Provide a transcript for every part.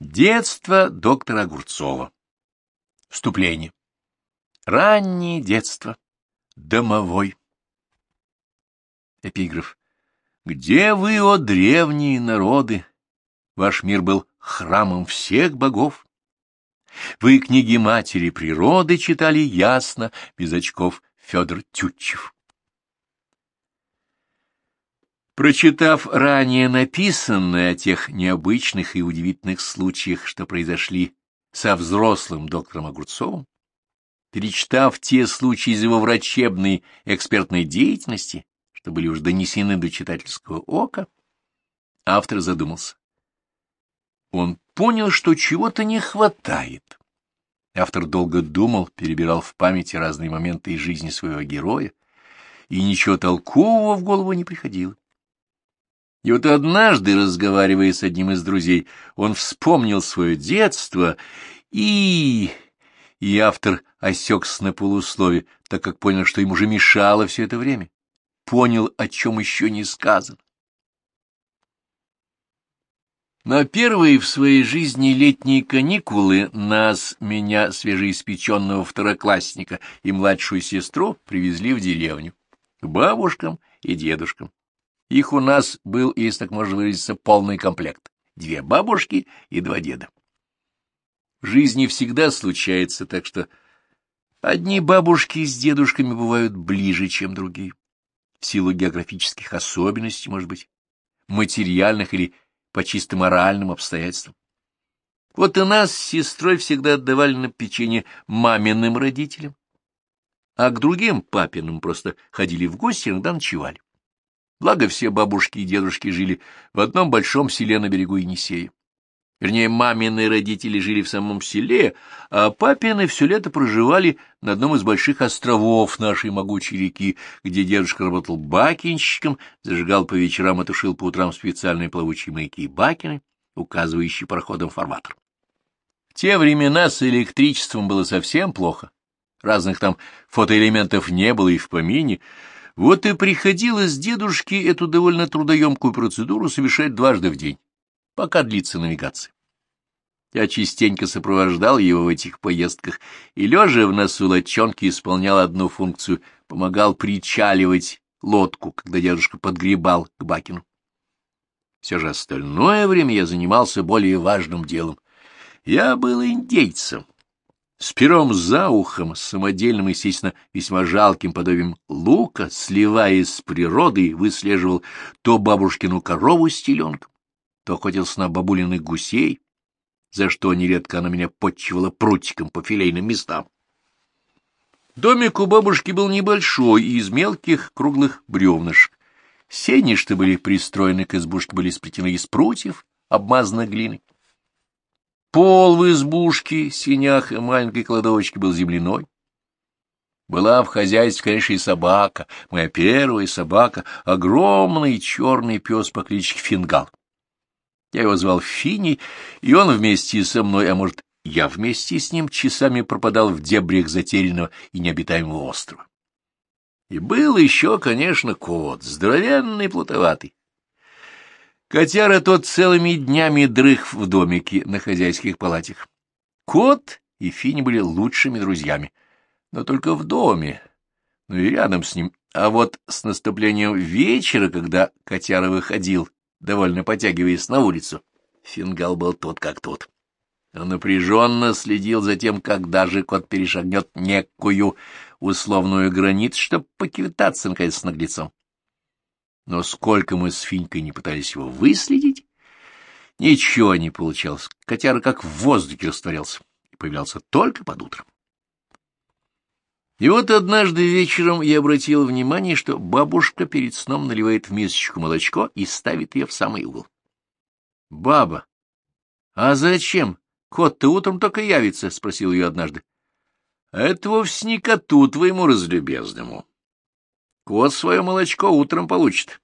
Детство доктора Огурцова. Вступление. Раннее детство. Домовой. Эпиграф. Где вы, о древние народы? Ваш мир был храмом всех богов. Вы книги матери природы читали ясно, без очков Федор Тютчев. Прочитав ранее написанное о тех необычных и удивительных случаях, что произошли со взрослым доктором Огурцовым, перечитав те случаи из его врачебной экспертной деятельности, что были уже донесены до читательского ока, автор задумался. Он понял, что чего-то не хватает. Автор долго думал, перебирал в памяти разные моменты из жизни своего героя, и ничего толкового в голову не приходило. И вот однажды, разговаривая с одним из друзей, он вспомнил свое детство и... И автор осекся на полуслове, так как понял, что ему уже мешало все это время. Понял, о чем еще не сказано. На первые в своей жизни летние каникулы нас, меня, свежеиспеченного второклассника и младшую сестру, привезли в деревню, к бабушкам и дедушкам. Их у нас был, если так можно выразиться, полный комплект. Две бабушки и два деда. В жизни всегда случается так, что одни бабушки с дедушками бывают ближе, чем другие. В силу географических особенностей, может быть, материальных или по чисто моральным обстоятельствам. Вот и нас с сестрой всегда отдавали на печенье маминым родителям, а к другим папиным просто ходили в гости, иногда ночевали. Благо все бабушки и дедушки жили в одном большом селе на берегу Енисея. Вернее, мамины родители жили в самом селе, а папины все лето проживали на одном из больших островов нашей могучей реки, где дедушка работал бакинщиком, зажигал по вечерам и тушил по утрам специальные плавучие маяки и бакины, указывающие проходом фарватер. В те времена с электричеством было совсем плохо. Разных там фотоэлементов не было и в помине, вот и приходилось дедушке эту довольно трудоемкую процедуру совершать дважды в день, пока длится навигация. Я частенько сопровождал его в этих поездках и, лежа в носу лодчонки, исполнял одну функцию — помогал причаливать лодку, когда дедушка подгребал к Бакину. Все же остальное время я занимался более важным делом. Я был индейцем с пером за ухом, самодельным, естественно, весьма жалким подобием лука, сливаясь с природой, выслеживал то бабушкину корову с теленком, то охотился на бабулиных гусей, за что нередко она меня подчивала прутиком по филейным местам. Домик у бабушки был небольшой и из мелких круглых бревнышек. Сеништы были пристроены к избушке, были сплетены из прутьев, обмазаны глиной. Пол в избушке, синях и маленькой кладовочке был земляной. Была в хозяйстве, конечно, и собака, моя первая собака, огромный черный пес по кличке Фингал. Я его звал Фини, и он вместе со мной, а может, я вместе с ним часами пропадал в дебрях затерянного и необитаемого острова. И был еще, конечно, кот, здоровенный, плутоватый. Котяра тот целыми днями дрых в домике на хозяйских палатах. Кот и Фини были лучшими друзьями, но только в доме, ну и рядом с ним. А вот с наступлением вечера, когда котяра выходил, довольно потягиваясь на улицу, Фингал был тот как тот. Он напряженно следил за тем, когда же кот перешагнет некую условную границу, чтобы поквитаться, наконец, с наглецом. Но сколько мы с Финькой не пытались его выследить, ничего не получалось. Котяра как в воздухе растворялся и появлялся только под утром. И вот однажды вечером я обратил внимание, что бабушка перед сном наливает в мисочку молочко и ставит ее в самый угол. — Баба, а зачем? Кот-то утром только явится, — спросил ее однажды. — Это вовсе не коту твоему разлюбезному. Кот свое молочко утром получит.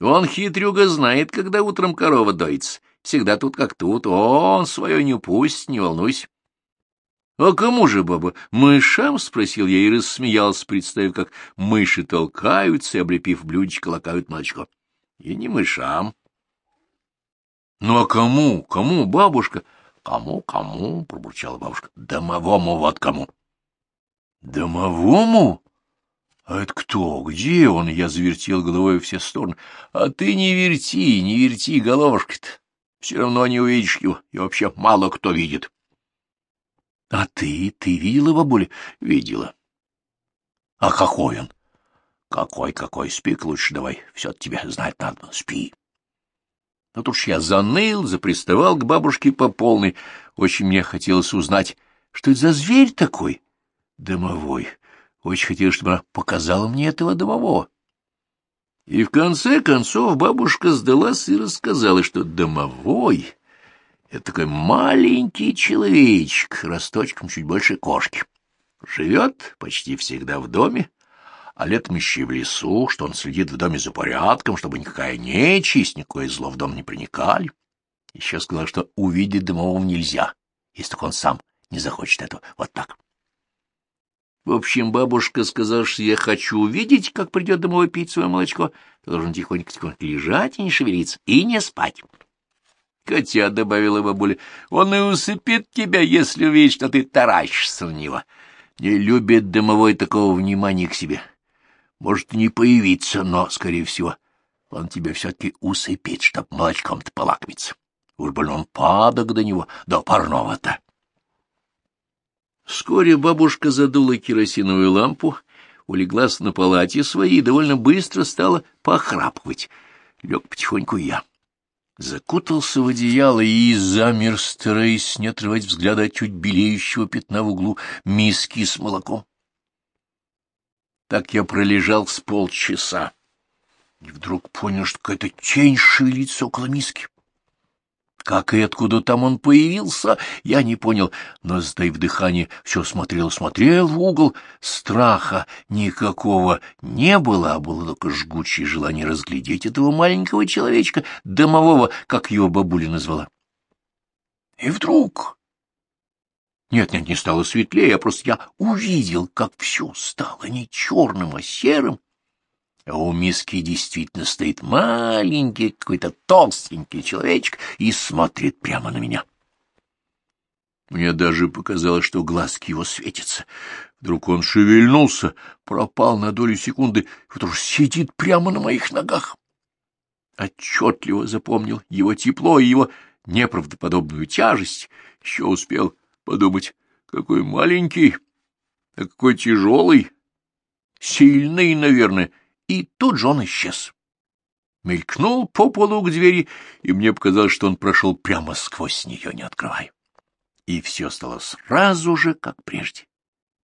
Он, хитрюга, знает, когда утром корова доится. Всегда тут как тут. Он свое не упустит, не волнуйся. — А кому же, баба? Мышам? — спросил я и рассмеялся, представив, как мыши толкаются и, облепив блюдечко, лакают молочко. — И не мышам. — Ну а кому? Кому, бабушка? — Кому, кому? — пробурчала бабушка. — Домовому вот кому. — Домовому? А это кто? Где он? Я завертел головой все стороны. А ты не верти, не верти головушкой-то. Все равно не увидишь его, и вообще мало кто видит. — А ты? Ты видела, бабуля? — Видела. — А какой он? — Какой-какой? Спи лучше давай. Все тебе знать надо. Спи. Но тут ж я заныл, заприставал к бабушке по полной. Очень мне хотелось узнать, что это за зверь такой? Домовой. Очень хотелось, чтобы она показала мне этого домового. И в конце концов бабушка сдалась и рассказала, что домовой — это такой маленький человечек, росточком чуть больше кошки. Живет почти всегда в доме, а летом еще и в лесу, что он следит в доме за порядком, чтобы никакая нечисть, никакое зло в дом не проникали. Еще сказал, что увидеть домового нельзя, если только он сам не захочет этого. Вот так. В общем, бабушка сказала, что я хочу увидеть, как придет домой пить свое молочко. Ты должен тихонько-тихонько лежать и не шевелиться, и не спать. Котя, — добавила бабуля, — он и усыпит тебя, если увидит, что ты таращишься на него. Не любит домовой такого внимания к себе. Может не появиться, но, скорее всего, он тебя все-таки усыпит, чтоб молочком-то полакомиться. Уж больно он падок до него, до парного-то. Вскоре бабушка задула керосиновую лампу, улеглась на палате своей и довольно быстро стала похрапывать. Лег потихоньку я. Закутался в одеяло и замер, стараясь не отрывать взгляда от чуть белеющего пятна в углу миски с молоком. Так я пролежал с полчаса и вдруг понял, что какая-то тень шевелится около миски. Как и откуда там он появился, я не понял, но, сдаив дыхание, все смотрел-смотрел в угол. Страха никакого не было, а было только жгучее желание разглядеть этого маленького человечка, домового, как его бабуля назвала. И вдруг... Нет-нет, не стало светлее, а просто я увидел, как все стало не черным, а серым, а у миски действительно стоит маленький какой-то толстенький человечек и смотрит прямо на меня. Мне даже показалось, что глазки его светятся. Вдруг он шевельнулся, пропал на долю секунды, вот уж сидит прямо на моих ногах. Отчетливо запомнил его тепло и его неправдоподобную тяжесть. Еще успел подумать, какой маленький, а какой тяжелый, сильный, наверное, и тут же он исчез. Мелькнул по полу к двери, и мне показалось, что он прошел прямо сквозь нее, не открывая. И все стало сразу же, как прежде.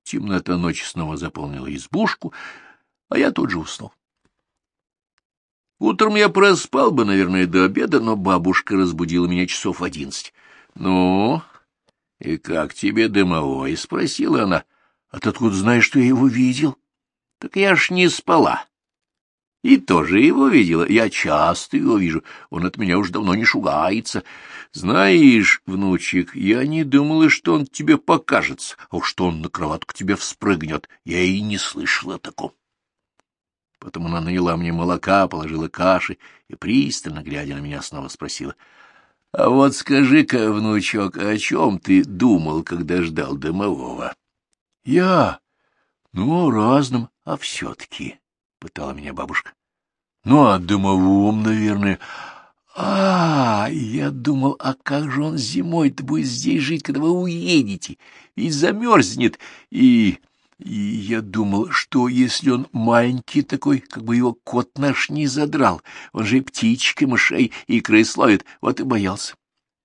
Темнота ночи снова заполнила избушку, а я тут же уснул. Утром я проспал бы, наверное, до обеда, но бабушка разбудила меня часов одиннадцать. — Ну, и как тебе дымовой? — спросила она. — А ты откуда знаешь, что я его видел? — Так я ж не спала. И тоже его видела. Я часто его вижу. Он от меня уж давно не шугается. Знаешь, внучек, я не думала, что он тебе покажется, а уж что он на кроватку тебе вспрыгнет. Я и не слышала такого. Потом она налила мне молока, положила каши и, пристально глядя на меня, снова спросила. — А вот скажи-ка, внучок, о чем ты думал, когда ждал домового? — Я? Ну, о разном, а все-таки пытала меня бабушка. — Ну, а дымовом, наверное. А, я думал, а как же он зимой-то будет здесь жить, когда вы уедете? Ведь замерзнет. И... И я думал, что если он маленький такой, как бы его кот наш не задрал, он же и птичек, и мышей, и крыс ловит, вот и боялся.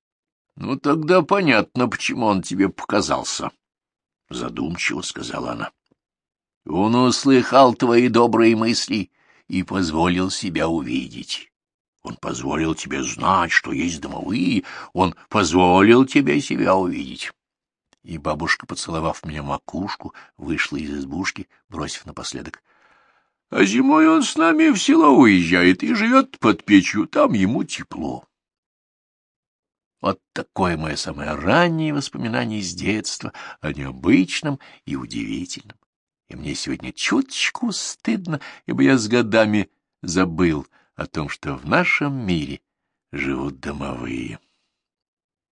— Ну, тогда понятно, почему он тебе показался, — задумчиво сказала она. Он услыхал твои добрые мысли и позволил себя увидеть. Он позволил тебе знать, что есть домовые, он позволил тебе себя увидеть. И бабушка, поцеловав меня макушку, вышла из избушки, бросив напоследок. — А зимой он с нами в село уезжает и живет под печью, там ему тепло. Вот такое мое самое раннее воспоминание из детства о необычном и удивительном и мне сегодня чуточку стыдно, ибо я с годами забыл о том, что в нашем мире живут домовые.